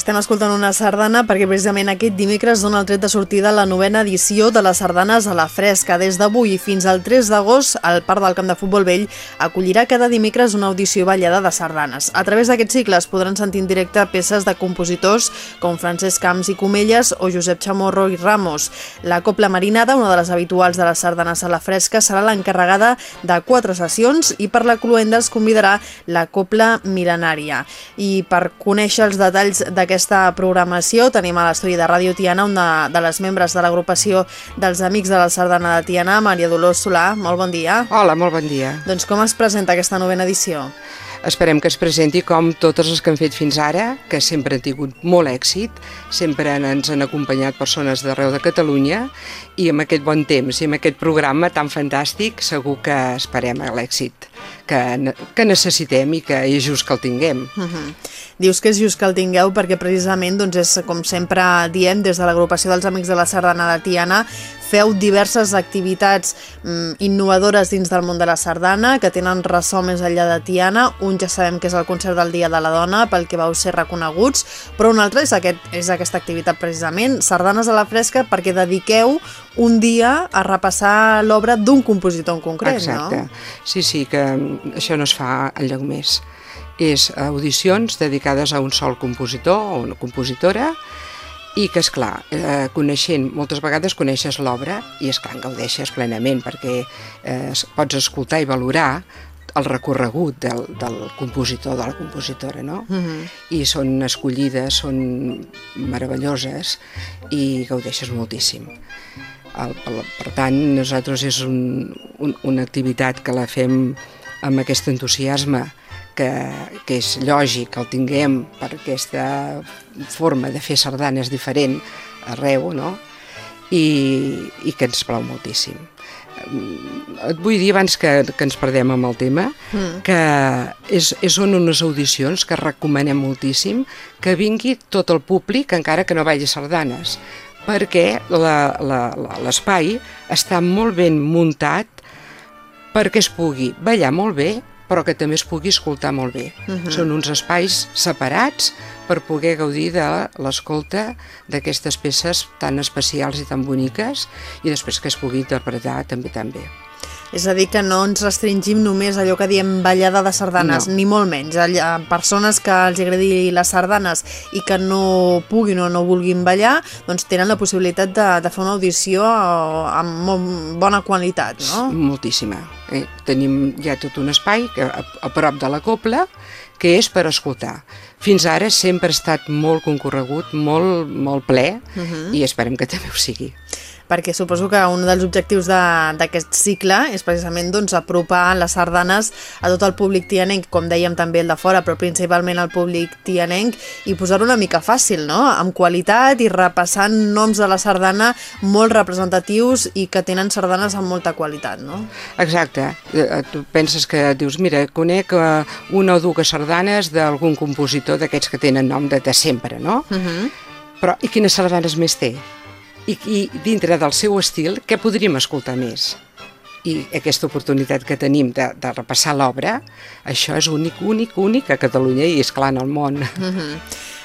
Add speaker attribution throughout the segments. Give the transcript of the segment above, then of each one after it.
Speaker 1: Estem escoltant una sardana perquè precisament aquest dimecres dona el tret de sortida la novena edició de les sardanes a la fresca. Des d'avui fins al 3 d'agost, el Parc del Camp de Futbol Vell acollirà cada dimecres una audició ballada de sardanes. A través d'aquest cicle es podran sentir en directe peces de compositors com Francesc Camps i Comelles o Josep Chamorro i Ramos. La Copla Marinada, una de les habituals de les sardanes a la fresca, serà l'encarregada de quatre sessions i per la cluenda es convidarà la Copla Milenària. I per conèixer els detalls d'aquesta programació tenim a l'estudi de Ràdio Tiana una de les membres de l'agrupació dels Amics de la Sardana de Tiana, Maria Dolors Solà. Molt bon dia.
Speaker 2: Hola, molt bon dia.
Speaker 1: Doncs com es presenta aquesta novena edició?
Speaker 2: Esperem que es presenti com totes les que han fet fins ara, que sempre han tingut molt èxit, sempre ens han acompanyat persones d'arreu de Catalunya i amb aquest bon temps i amb aquest programa tan fantàstic segur que esperem l'èxit que, que necessitem i que és just que el tinguem. Uh -huh.
Speaker 1: Dius que és just que el tingueu perquè precisament doncs és com sempre diem des de l'agrupació dels Amics de la Sardana de Tiana feu diverses activitats mm, innovadores dins del món de la sardana que tenen ressò més enllà de Tiana. Un ja sabem que és el concert del Dia de la Dona pel que vau ser reconeguts, però un altre és, aquest, és aquesta activitat precisament, Sardanes a la Fresca, perquè dediqueu un dia a repassar l'obra d'un compositor en concret,
Speaker 2: Exacte.
Speaker 1: no?
Speaker 2: Sí, sí, que això no es fa enlloc més. És audicions dedicades a un sol compositor o una compositora i que, és clar, eh, coneixent, moltes vegades coneixes l'obra i, és clar, en gaudeixes plenament perquè eh, pots escoltar i valorar el recorregut del, del compositor, de la compositora, no? Uh -huh. I són escollides, són meravelloses i gaudeixes moltíssim. El, el, per tant, nosaltres és un, un, una activitat que la fem amb aquest entusiasme que, que és lògic que el tinguem per aquesta forma de fer sardanes diferent arreu, no? I, i que ens plau moltíssim. Et vull dir, abans que, que ens perdem amb el tema, mm. que és, és són unes audicions que recomanem moltíssim que vingui tot el públic, encara que no balli sardanes, perquè l'espai està molt ben muntat perquè es pugui ballar molt bé, però que també es pugui escoltar molt bé. Uh -huh. Són uns espais separats per poder gaudir de l'escolta d'aquestes peces tan especials i tan boniques i després que es pugui interpretar també tan bé.
Speaker 1: És a dir, que no ens restringim només allò que diem ballada de sardanes, no. ni molt menys. Allà, persones que els agradi les sardanes i que no puguin o no vulguin ballar, doncs tenen la possibilitat de, de fer una audició amb molt bona qualitat, no?
Speaker 2: Moltíssima. Eh? Tenim ja tot un espai que, a, a prop de la copla que és per escoltar. Fins ara sempre ha estat molt concorregut, molt, molt ple, uh -huh. i esperem que també ho sigui
Speaker 1: perquè suposo que un dels objectius d'aquest de, cicle és precisament doncs, apropar les sardanes a tot el públic tianenc, com dèiem també el de fora, però principalment al públic tianenc, i posar-ho una mica fàcil, no? amb qualitat i repassant noms de la sardana molt representatius i que tenen sardanes amb molta qualitat. No?
Speaker 2: Exacte, eh, eh, tu penses que dius, mira, conec eh, una o dues sardanes d'algun compositor d'aquests que tenen nom de, de sempre, no? Uh -huh. Però i quines sardanes més té? I, i dintre del seu estil, què podríem escoltar més? I aquesta oportunitat que tenim de, de repassar l'obra, això és únic, únic, únic a Catalunya i, és clar en el món. Uh -huh.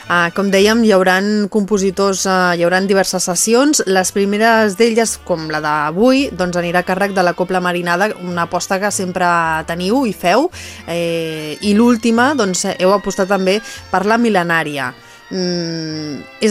Speaker 1: Uh, com dèiem, hi haurà compositors, uh, hi haurà diverses sessions. Les primeres d'elles, com la d'avui, doncs anirà a càrrec de la Copla Marinada, una aposta que sempre teniu i feu. Eh, I l'última, doncs, heu apostat també per la mil·lenària mm,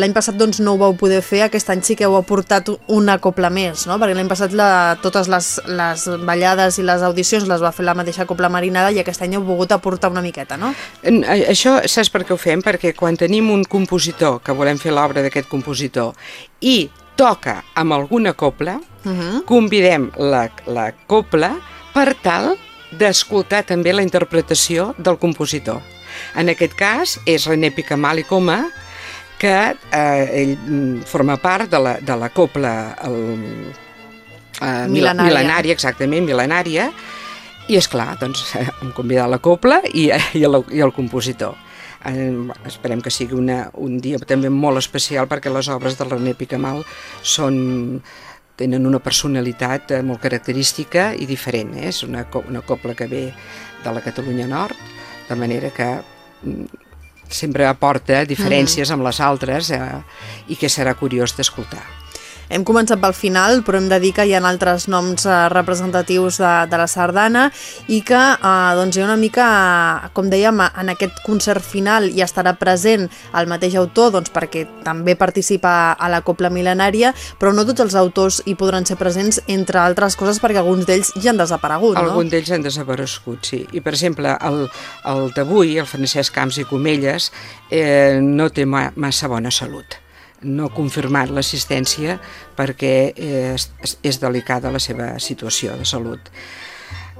Speaker 1: l'any passat doncs, no ho vau poder fer, aquest any sí que heu aportat una copla més, no? perquè l'any passat la, totes les, les ballades i les audicions les va fer la mateixa copla marinada i aquest any heu volgut aportar una miqueta, no?
Speaker 2: Això saps per què ho fem? Perquè quan tenim un compositor, que volem fer l'obra d'aquest compositor, i toca amb alguna copla, uh -huh. convidem la, la copla per tal d'escoltar també la interpretació del compositor. En aquest cas és René Picamal i Coma, que eh, ell mm, forma part de la, de la copla el,
Speaker 1: eh, mil·lenària.
Speaker 2: mil·lenària, exactament, mil·lenària, i és clar, doncs hem convidat la copla i, i, el, i el compositor. Esperem que sigui una, un dia també molt especial perquè les obres del René Picamal són tenen una personalitat eh, molt característica i diferent. Eh? És una, una copla que ve de la Catalunya Nord, de manera que mm, sempre aporta diferències mm. amb les altres eh, i que serà curiós d'escoltar.
Speaker 1: Hem començat pel final, però hem de dir que hi ha altres noms eh, representatius de, de la sardana i que eh, doncs hi ha una mica, com dèiem, en aquest concert final hi estarà present el mateix autor doncs, perquè també participa a la Copla Milenària, però no tots els autors hi podran ser presents, entre altres coses perquè alguns d'ells ja han desaparegut,
Speaker 2: no? Alguns d'ells han desaparegut, sí. I, per exemple, el, el d'avui, el Francesc Camps i Comelles, eh, no té ma massa bona salut no confirmat l'assistència perquè és, és delicada la seva situació de salut.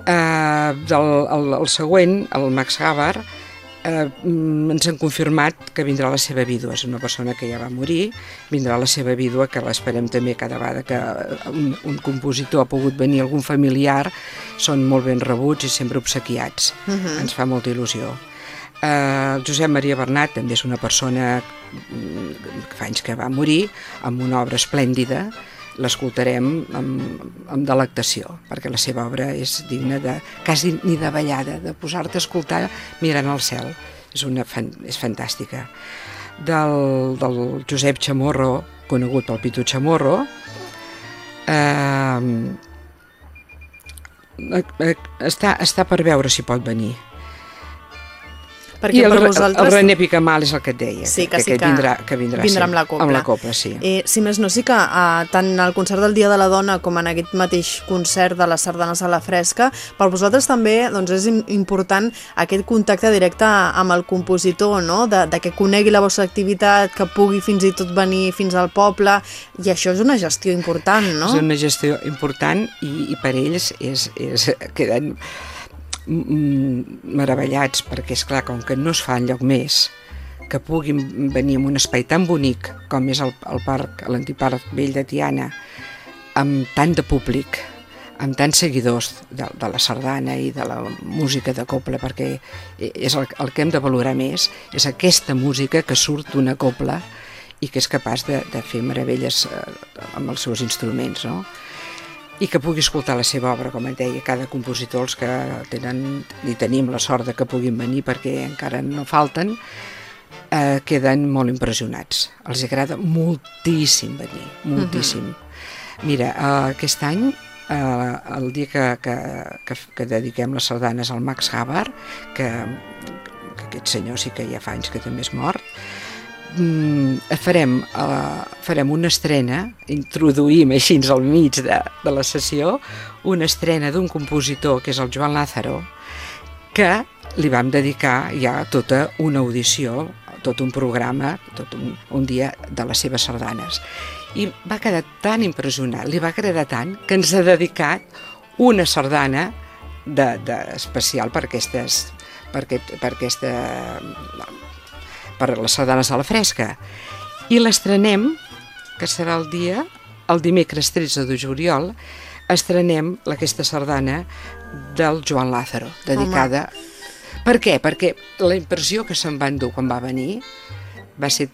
Speaker 2: Eh, del, el, el següent, el Max Gavar, eh, ens han confirmat que vindrà la seva vídua, és una persona que ja va morir, vindrà la seva vídua, que l'esperem també cada vegada que un, un compositor ha pogut venir, algun familiar, són molt ben rebuts i sempre obsequiats. Uh mhm. -huh. Ens fa molta il·lusió. Eh, Josep Maria Bernat també és una persona mm, que fa anys que va morir amb una obra esplèndida l'escoltarem amb, amb delectació, perquè la seva obra és digna de, quasi ni de ballada, de posar-te a escoltar mirant al cel. És, una, és fantàstica. Del, del Josep Chamorro, conegut pel Pitu Chamorro, eh, eh, està, està per veure si pot venir
Speaker 1: perquè I el, per vosaltres...
Speaker 2: el René Picamal és el que et deia,
Speaker 1: sí, que,
Speaker 2: que, sí que vindrà, que vindrà,
Speaker 1: vindrà
Speaker 2: sí,
Speaker 1: amb la copla.
Speaker 2: Amb la copla, sí.
Speaker 1: Eh, si més no, sí que eh, tant al concert del Dia de la Dona com en aquest mateix concert de les sardanes a la fresca, per vosaltres també doncs, és important aquest contacte directe amb el compositor, no? de, de que conegui la vostra activitat, que pugui fins i tot venir fins al poble, i això és una gestió important, no?
Speaker 2: És una gestió important i, i per ells és, és, queden meravellats, perquè és clar, com que no es fa enlloc més, que puguin venir en un espai tan bonic com és el, el parc, l'antiparc vell de Tiana, amb tant de públic, amb tants seguidors de, de la sardana i de la música de copla, perquè és el, el que hem de valorar més, és aquesta música que surt d'una copla i que és capaç de, de fer meravelles eh, amb els seus instruments, no? I que pugui escoltar la seva obra, com et deia, cada compositor, els que tenen, i tenim la sort de que puguin venir perquè encara no falten, eh, queden molt impressionats. Els agrada moltíssim venir, moltíssim. Uh mhm. -huh. Mira, eh, aquest any, eh, el dia que, que, que, que dediquem les sardanes al Max Havard, que, que aquest senyor sí que ja fa anys que també és mort, mm, farem, uh, farem una estrena, introduïm així al mig de, de la sessió, una estrena d'un compositor que és el Joan Lázaro, que li vam dedicar ja tota una audició, tot un programa, tot un, un dia de les seves sardanes. I va quedar tan impressionat, li va agradar tant, que ens ha dedicat una sardana de, de especial per aquestes per, aquest, per aquesta per les sardanes a la fresca. I l'estrenem, que serà el dia, el dimecres 13 de juliol, estrenem aquesta sardana del Joan Lázaro, dedicada... Home. Per què? Perquè la impressió que se'n va endur quan va venir va ser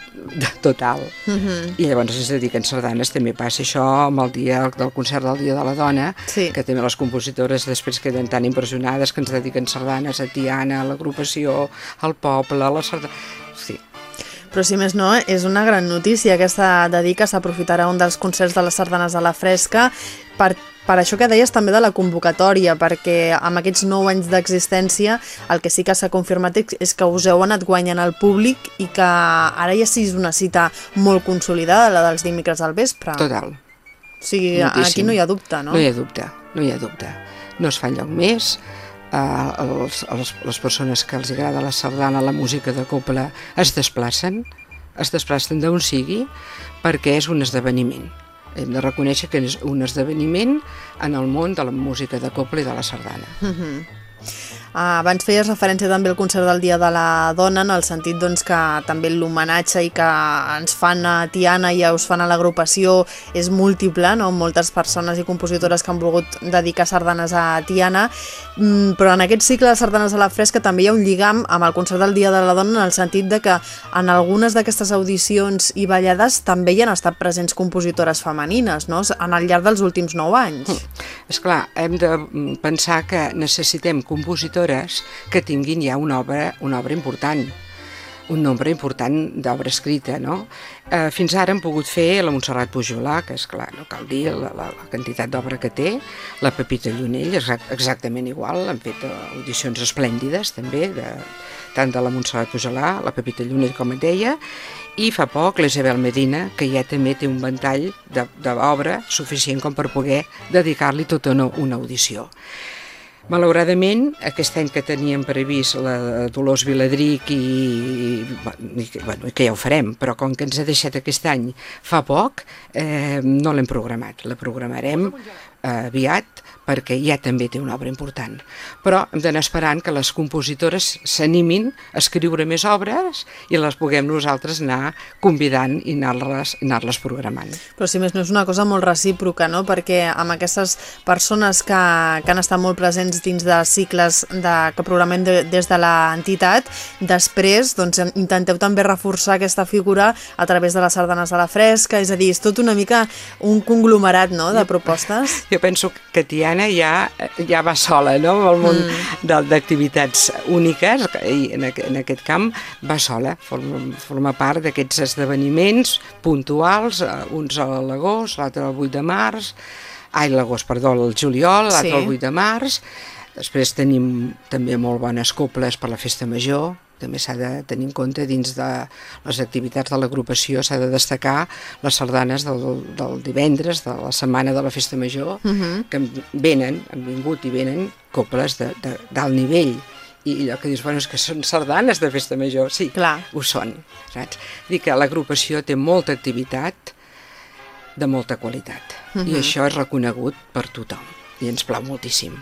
Speaker 2: total. Uh mhm. -huh. I llavors es dediquen sardanes, també passa això amb el dia del concert del Dia de la Dona, sí. que també les compositores després queden tan impressionades que ens dediquen sardanes a Tiana, a l'agrupació, al poble, a la sardana.
Speaker 1: Però si més no, és una gran notícia aquesta de dir que s'aprofitarà un dels concerts de les sardanes a la fresca per, per això que deies també de la convocatòria, perquè amb aquests nou anys d'existència el que sí que s'ha confirmat és que us heu anat guanyant al públic i que ara ja sí és una cita molt consolidada, la dels dimecres al vespre.
Speaker 2: Total.
Speaker 1: O sigui, Moltíssim. aquí no hi ha dubte, no?
Speaker 2: No hi ha dubte, no hi ha dubte. No es fa enlloc més, eh, els, els, les persones que els agrada la sardana, la música de copla, es desplacen, es desplacen d'on sigui, perquè és un esdeveniment. Hem de reconèixer que és un esdeveniment en el món de la música de copla i de la sardana. Uh
Speaker 1: -huh. Abans feies referència també al concert del Dia de la Dona en el sentit doncs, que també l'homenatge i que ens fan a Tiana i us fan a l'agrupació és múltiple, no? moltes persones i compositores que han volgut dedicar sardanes a Tiana, mm, però en aquest cicle de sardanes a la fresca també hi ha un lligam amb el concert del Dia de la Dona en el sentit de que en algunes d'aquestes audicions i ballades també hi han estat presents compositores femenines no? en el llarg dels últims nou anys.
Speaker 2: És clar, hem de pensar que necessitem compositores que tinguin ja una obra, una obra important. un nombre important d'obra escrita, no? Eh, fins ara hem pogut fer la Montserrat Pujolà, que és clar, no cal dir la, la, la quantitat d'obra que té, la Pepita Llunell, exact, exactament igual, han fet audicions esplèndides també, de, tant de la Montserrat Pujolà, la Pepita Llunell, com et deia, i fa poc l'Isabel Medina, que ja també té un ventall d'obra suficient com per poder dedicar-li tota una, una audició. Malauradament, aquest any que teníem previst la Dolors Viladric i, i, bueno, que ja ho farem, però com que ens ha deixat aquest any fa poc, eh, no l'hem programat. La programarem eh, aviat perquè ja també té una obra important. Però hem d'anar esperant que les compositores s'animin a escriure més obres i les puguem nosaltres anar convidant i anar-les anar, programant.
Speaker 1: Però si més no és una cosa molt recíproca, no? perquè amb aquestes persones que, que han estat molt presents dins dels cicles de, que programem de, des de l'entitat, després doncs, intenteu també reforçar aquesta figura a través de les sardanes a la fresca, és a dir, és tot una mica un conglomerat no? de propostes.
Speaker 2: Jo penso que Tiana Anna ja, ja va sola, no?, en el món mm. d'activitats úniques, i en, en aquest camp va sola, forma, forma part d'aquests esdeveniments puntuals, eh, uns a l'agost, l'altre el 8 de març, ai, l'agost, perdó, el juliol, l'altre sí. el 8 de març, després tenim també molt bones coples per la festa major, també s'ha de tenir en compte dins de les activitats de l'agrupació s'ha de destacar les sardanes del, del divendres, de la setmana de la Festa Major, uh mhm. -huh. que venen, han vingut i venen coples d'alt nivell i allò que dius, bueno, és que són sardanes de festa major, sí,
Speaker 1: Clar.
Speaker 2: ho són, saps? Dic que l'agrupació té molta activitat de molta qualitat, uh -huh. i mhm. això és reconegut per tothom, i ens plau moltíssim.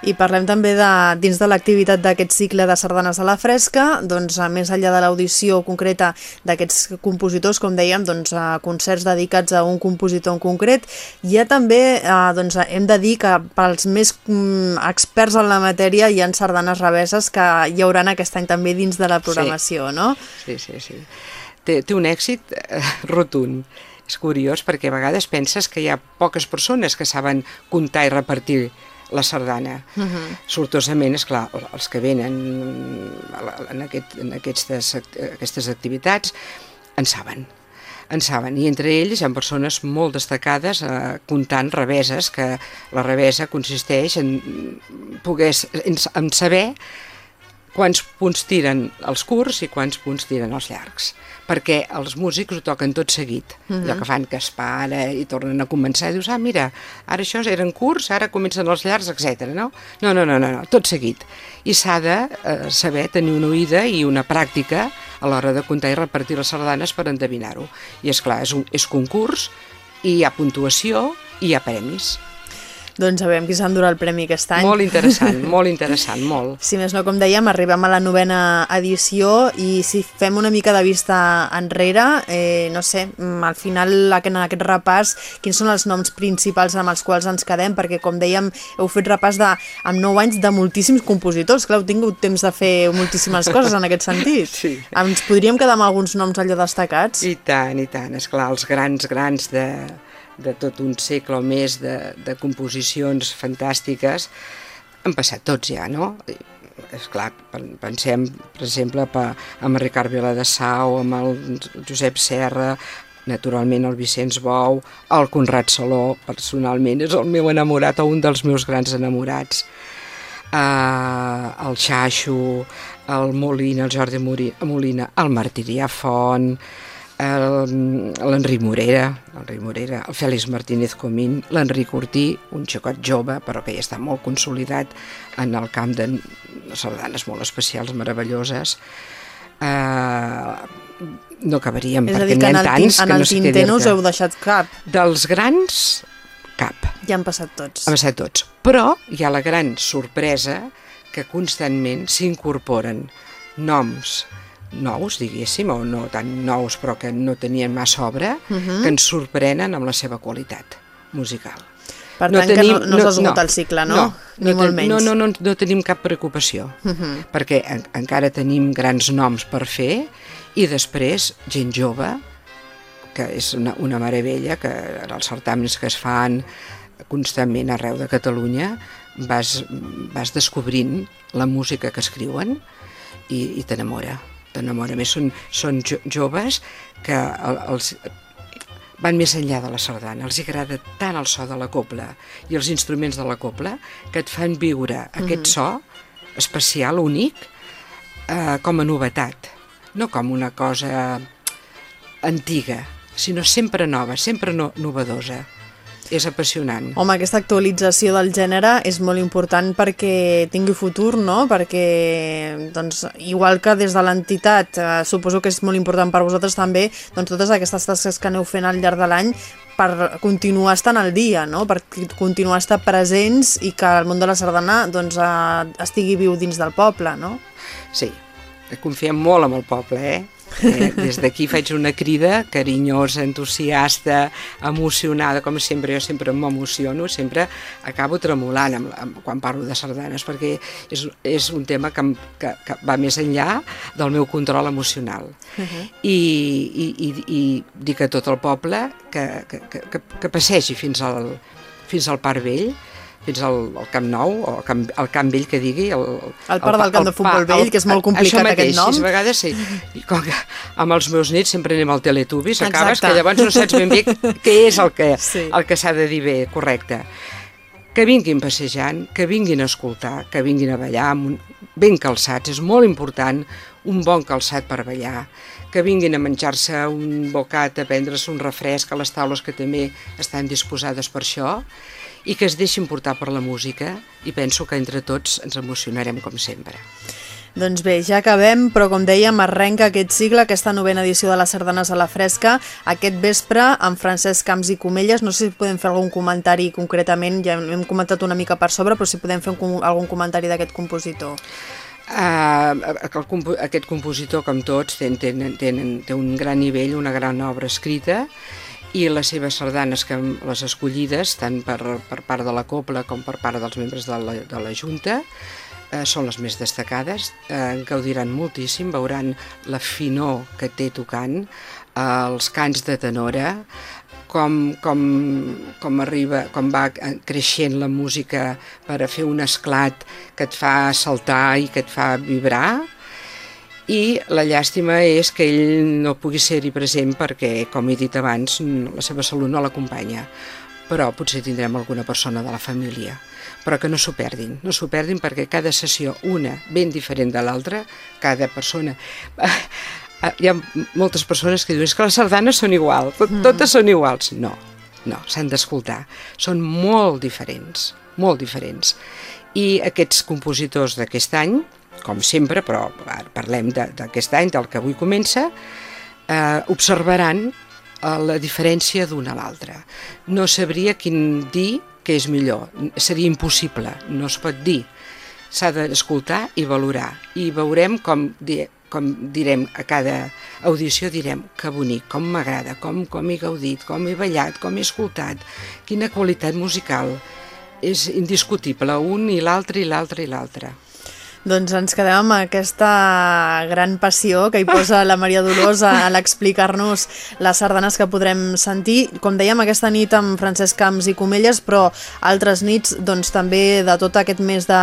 Speaker 1: I parlem també de, dins de l'activitat d'aquest cicle de sardanes a la fresca, doncs a més enllà de l'audició concreta d'aquests compositors, com dèiem, doncs a concerts dedicats a un compositor en concret, hi ha també, eh, doncs hem de dir que pels més mm, experts en la matèria hi ha sardanes reveses que hi hauran aquest any també dins de la programació,
Speaker 2: sí.
Speaker 1: no?
Speaker 2: Sí, sí, sí. Té, té un èxit eh, rotund. És curiós perquè a vegades penses que hi ha poques persones que saben comptar i repartir la sardana. Uh -huh. Sortosament, és clar, els que venen en, aquest, en aquestes, aquestes activitats en saben en saben, i entre ells hi ha persones molt destacades eh, comptant reveses, que la revesa consisteix en poder en, en saber quants punts tiren els curts i quants punts tiren els llargs perquè els músics ho toquen tot seguit uh -huh. allò que fan que es para i tornen a començar i dius, ah mira, ara això eren curts ara comencen els llargs, etc. no? No, no, no, no, no, tot seguit i s'ha de eh, saber tenir una oïda i una pràctica a l'hora de comptar i repartir les sardanes per endevinar-ho i és clar, és, un, és concurs i hi ha puntuació i hi ha premis
Speaker 1: doncs sabem qui s'endurà el premi aquest any.
Speaker 2: Molt interessant, molt interessant, molt.
Speaker 1: Si més no, com dèiem, arribem a la novena edició i si fem una mica de vista enrere, eh, no sé, mm, al final en aquest repàs, quins són els noms principals amb els quals ens quedem? Perquè, com dèiem, heu fet repàs de, amb 9 anys de moltíssims compositors. Clar, heu tingut temps de fer moltíssimes coses en aquest sentit.
Speaker 2: Sí.
Speaker 1: Ens podríem quedar amb alguns noms allò destacats?
Speaker 2: I tant, i tant. És clar, els grans, grans de de tot un segle o més de, de composicions fantàstiques, han passat tots ja, no? És clar, pensem, per exemple, pa, amb el Ricard Viladasau, amb el Josep Serra, naturalment el Vicenç Bou, el Conrad Saló, personalment, és el meu enamorat o un dels meus grans enamorats. Uh, el Xaixo, el Molina, el Jordi Molina, el Martirià Font, l'Enric Morera, l'Enric Morera, el Fèlix Martínez Comín, l'Enric Ortí, un xicot jove, però que ja està molt consolidat en el camp de sardanes molt especials, meravelloses. Uh, no acabaríem,
Speaker 1: és
Speaker 2: perquè n'hi ha tants
Speaker 1: que no sé què no us heu deixat cap.
Speaker 2: Dels grans, cap.
Speaker 1: Ja han passat tots.
Speaker 2: Han passat tots. Però hi ha la gran sorpresa que constantment s'incorporen noms, nous, diguéssim, o no tan nous però que no tenien massa obra, uh mhm. -huh. que ens sorprenen amb la seva qualitat musical.
Speaker 1: Per no tant, tenim, que no, no, no s'ha esgotat no, el cicle, no? no Ni
Speaker 2: no
Speaker 1: molt menys.
Speaker 2: No, no, no, no tenim cap preocupació, uh mhm. -huh. perquè en, encara tenim grans noms per fer i després gent jove, que és una, una meravella, que en els certàmens que es fan constantment arreu de Catalunya vas, vas descobrint la música que escriuen i, i t'enamora t'enamora més. Són, són jo, joves que el, els, van més enllà de la sardana. Els agrada tant el so de la copla i els instruments de la copla que et fan viure aquest mm -hmm. so especial, únic, eh, com a novetat, no com una cosa antiga, sinó sempre nova, sempre no, novedosa és apassionant.
Speaker 1: Home, aquesta actualització del gènere és molt important perquè tingui futur, no? Perquè, doncs, igual que des de l'entitat, eh, suposo que és molt important per vosaltres també, doncs totes aquestes tasques que aneu fent al llarg de l'any per continuar estant al dia, no? per continuar estar presents i que el món de la sardana doncs, eh, estigui viu dins del poble, no?
Speaker 2: Sí, confiem molt en el poble, eh? Eh, des d'aquí faig una crida carinyosa, entusiasta, emocionada, com sempre, jo sempre m'emociono, sempre acabo tremolant amb, amb, quan parlo de sardanes, perquè és, és un tema que, que, que va més enllà del meu control emocional. Uh -huh. I, i, i, I dic a tot el poble que, que, que, que passegi fins al, fins al Parc Vell, fins al, al Camp Nou, o al Camp, al Camp Vell que digui. El,
Speaker 1: el parc del Camp de Futbol Vell, el, que és molt complicat
Speaker 2: mateix,
Speaker 1: aquest nom.
Speaker 2: Això mateix, vegades sí. I com que amb els meus nits sempre anem al Teletubbies, acabes que llavors no saps ben bé què és el que sí. el que s'ha de dir bé, correcte. Que vinguin passejant, que vinguin a escoltar, que vinguin a ballar un, ben calçats, és molt important un bon calçat per ballar, que vinguin a menjar-se un bocat, a prendre's un refresc a les taules que també estan disposades per això, i que es deixin portar per la música i penso que entre tots ens emocionarem com sempre.
Speaker 1: Doncs bé, ja acabem, però com dèiem, arrenca aquest cicle, aquesta novena edició de les sardanes a la fresca, aquest vespre amb Francesc Camps i Comelles. No sé si podem fer algun comentari concretament, ja hem comentat una mica per sobre, però si podem fer un, algun comentari d'aquest compositor.
Speaker 2: Uh, aquest compositor, com tots, ten, ten, ten, té un gran nivell, una gran obra escrita, i les seves sardanes, que les escollides, tant per, per part de la Copla com per part dels membres de la, de la Junta, eh, són les més destacades, eh, en gaudiran moltíssim, veuran la finor que té tocant, eh, els cants de tenora, com, com, com arriba, com va creixent la música per a fer un esclat que et fa saltar i que et fa vibrar, i la llàstima és que ell no pugui ser-hi present perquè, com he dit abans, la seva salut no l'acompanya. Però potser tindrem alguna persona de la família. Però que no s'ho perdin, no s'ho perdin perquè cada sessió, una ben diferent de l'altra, cada persona... Hi ha moltes persones que diuen que les sardanes són iguals, tot, mm. totes són iguals. No, no, s'han d'escoltar. Són molt diferents, molt diferents. I aquests compositors d'aquest any, com sempre, però parlem d'aquest any, del que avui comença, eh, observaran eh, la diferència d'una a l'altra. No sabria quin dir que és millor, seria impossible, no es pot dir. S'ha d'escoltar i valorar, i veurem com, di com direm a cada audició, direm que bonic, com m'agrada, com, com he gaudit, com he ballat, com he escoltat, quina qualitat musical. És indiscutible, un i l'altre i l'altre i l'altre.
Speaker 1: Doncs ens quedem amb aquesta gran passió que hi posa la Maria Dolors a l'explicar-nos les sardanes que podrem sentir. Com dèiem, aquesta nit amb Francesc Camps i Comelles, però altres nits doncs, també de tot aquest mes de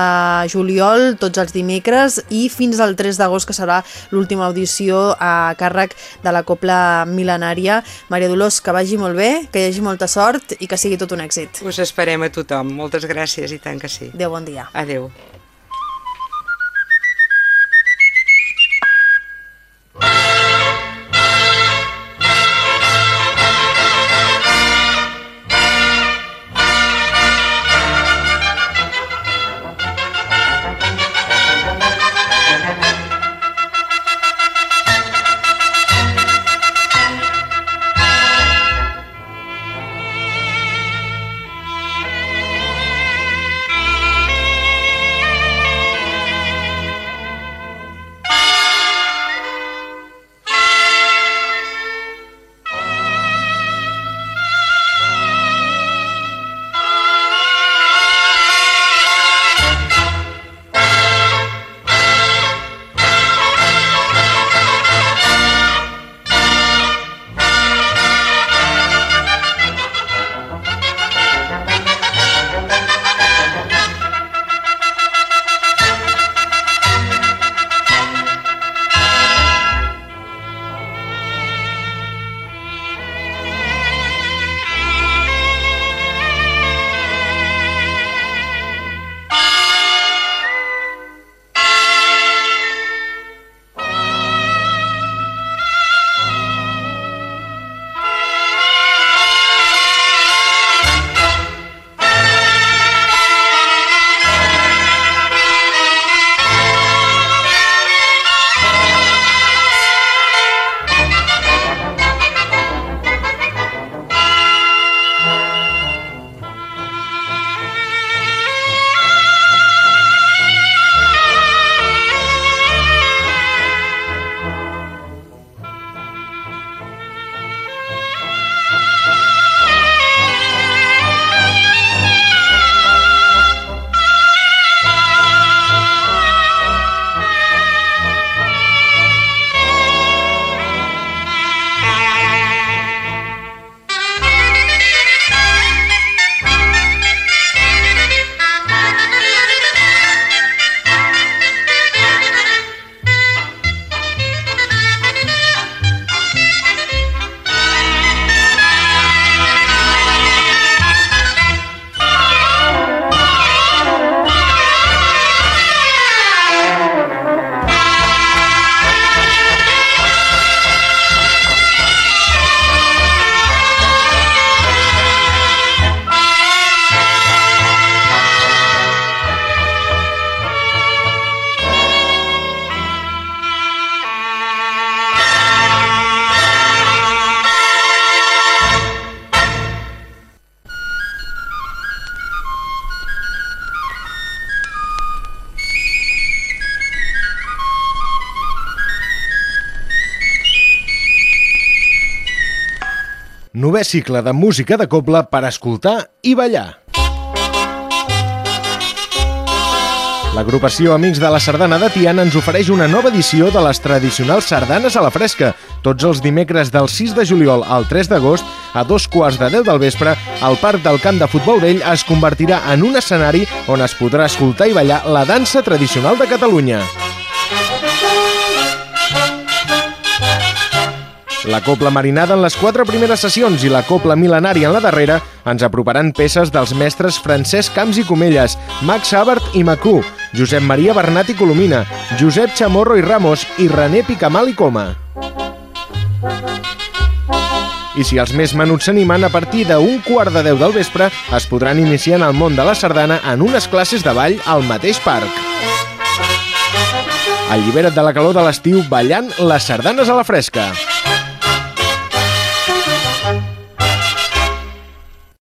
Speaker 1: juliol, tots els dimecres, i fins al 3 d'agost, que serà l'última audició a càrrec de la Copla Milenària. Maria Dolors, que vagi molt bé, que hi hagi molta sort i que sigui tot un èxit.
Speaker 2: Us esperem a tothom. Moltes gràcies i tant que sí.
Speaker 1: Adéu, bon dia.
Speaker 2: Adéu.
Speaker 3: Novè cicle de música de coble per escoltar i ballar. L'agrupació Amics de la Sardana de Tiana ens ofereix una nova edició de les tradicionals sardanes a la fresca. Tots els dimecres del 6 de juliol al 3 d'agost, a dos quarts de 10 del vespre, el Parc del Camp de Futbol Vell es convertirà en un escenari on es podrà escoltar i ballar la dansa tradicional de Catalunya. La copla marinada en les quatre primeres sessions i la copla mil·lenària en la darrera ens aproparan peces dels mestres Francesc Camps i Comelles, Max Abert i Macú, Josep Maria Bernat i Colomina, Josep Chamorro i Ramos i René Picamal i Coma. I si els més menuts s'animen, a partir d'un quart de deu del vespre es podran iniciar en el món de la sardana en unes classes de ball al mateix parc. Allibera't de la calor de l'estiu ballant les sardanes a la fresca.